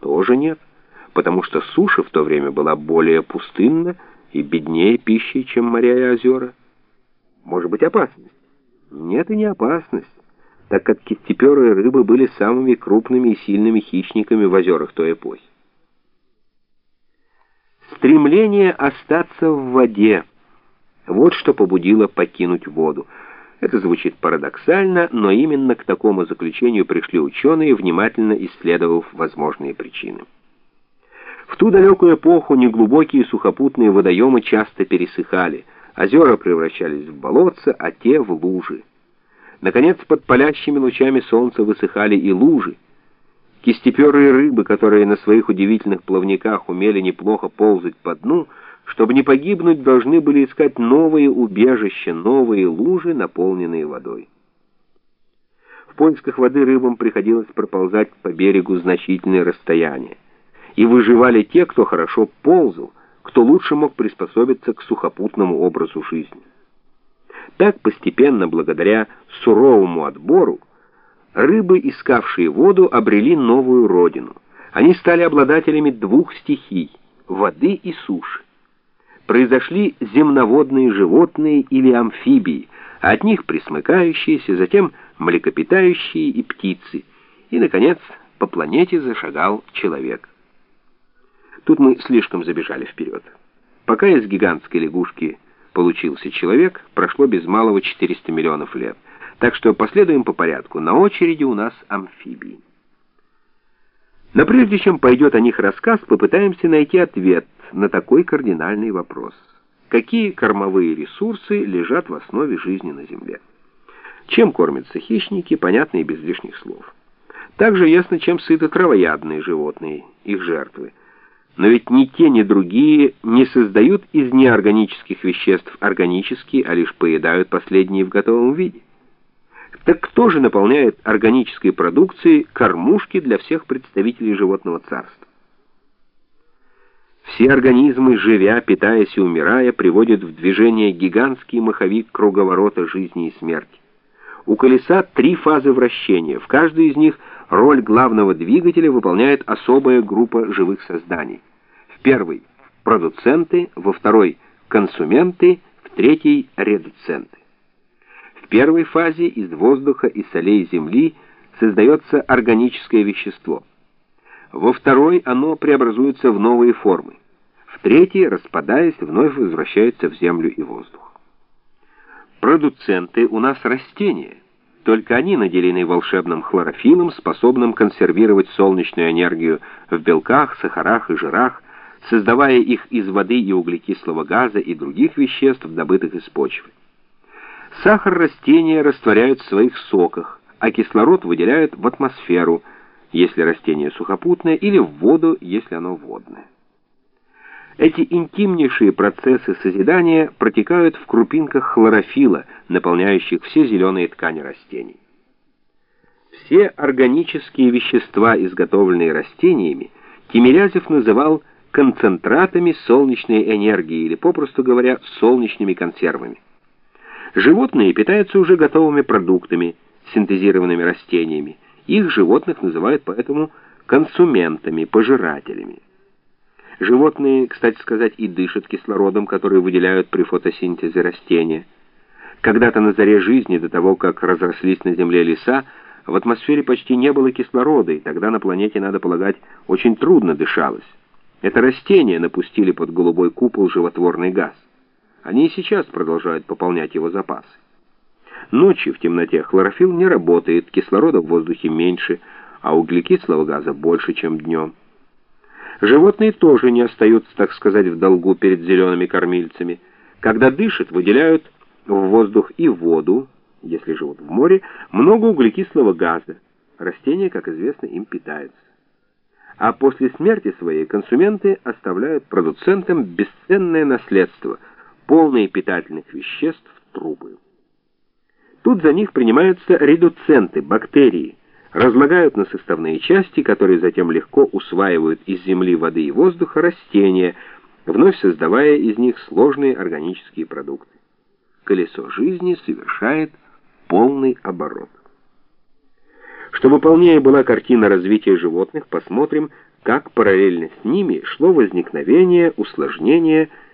Тоже нет, потому что суша в то время была более пустынна и беднее пищей, чем моря и озера. Может быть, опасность? Нет и не опасность, так как кистеперые рыбы были самыми крупными и сильными хищниками в озерах той эпохи. Стремление остаться в воде — вот что побудило покинуть воду. Это звучит парадоксально, но именно к такому заключению пришли ученые, внимательно исследовав возможные причины. В ту далекую эпоху неглубокие сухопутные водоемы часто пересыхали, озера превращались в болотца, а те в лужи. Наконец, под палящими лучами солнца высыхали и лужи. Кистеперые рыбы, которые на своих удивительных плавниках умели неплохо ползать по дну, чтобы не погибнуть, должны были искать новые убежища, новые лужи, наполненные водой. В поисках воды рыбам приходилось проползать по берегу значительные расстояния. И выживали те, кто хорошо ползал, кто лучше мог приспособиться к сухопутному образу жизни. Так постепенно, благодаря суровому отбору, рыбы, искавшие воду, обрели новую родину. Они стали обладателями двух стихий — воды и суши произошли земноводные животные или амфибии, от них присмыкающиеся, затем млекопитающие и птицы, и, наконец, по планете зашагал человек. Тут мы слишком забежали вперед. Пока из гигантской лягушки получился человек, прошло без малого 400 миллионов лет. Так что последуем по порядку. На очереди у нас амфибии. Но прежде чем пойдет о них рассказ, попытаемся найти ответ на такой кардинальный вопрос. Какие кормовые ресурсы лежат в основе жизни на Земле? Чем кормятся хищники, понятно и без лишних слов. Также ясно, чем сыты травоядные животные, их жертвы. Но ведь ни те, ни другие не создают из неорганических веществ органические, а лишь поедают последние в готовом виде. Так кто же наполняет органической продукцией кормушки для всех представителей животного царства? Все организмы, живя, питаясь и умирая, приводят в движение гигантский маховик круговорота жизни и смерти. У колеса три фазы вращения. В каждой из них роль главного двигателя выполняет особая группа живых созданий. В первой – продуценты, во второй – консументы, в третьей – редуценты первой фазе из воздуха и солей Земли создается органическое вещество. Во второй оно преобразуется в новые формы. В третьей, распадаясь, вновь возвращается в землю и воздух. Продуценты у нас растения. Только они наделены волшебным хлорофиллом, способным консервировать солнечную энергию в белках, сахарах и жирах, создавая их из воды и углекислого газа и других веществ, добытых из почвы. Сахар растения растворяют в своих соках, а кислород выделяют в атмосферу, если растение сухопутное, или в воду, если оно водное. Эти интимнейшие процессы созидания протекают в крупинках хлорофила, наполняющих все зеленые ткани растений. Все органические вещества, изготовленные растениями, Тимирязев называл концентратами солнечной энергии или, попросту говоря, солнечными консервами. Животные питаются уже готовыми продуктами, синтезированными растениями. Их животных называют поэтому консументами, пожирателями. Животные, кстати сказать, и дышат кислородом, который выделяют при фотосинтезе растения. Когда-то на заре жизни, до того, как разрослись на Земле леса, в атмосфере почти не было кислорода, и тогда на планете, надо полагать, очень трудно дышалось. Это растения напустили под голубой купол животворный газ. Они и сейчас продолжают пополнять его запасы. Ночью в темноте хлорофилл не работает, кислорода в воздухе меньше, а углекислого газа больше, чем днем. Животные тоже не остаются, так сказать, в долгу перед зелеными кормильцами. Когда дышат, выделяют в воздух и воду, если живут в море, много углекислого газа. Растения, как известно, им питаются. А после смерти своей консументы оставляют продуцентам бесценное наследство – полные питательных веществ трубы. Тут за них принимаются редуценты, бактерии, разлагают на составные части, которые затем легко усваивают из земли, воды и воздуха растения, вновь создавая из них сложные органические продукты. Колесо жизни совершает полный оборот. Чтобы полнее была картина развития животных, посмотрим, как параллельно с ними шло возникновение, усложнение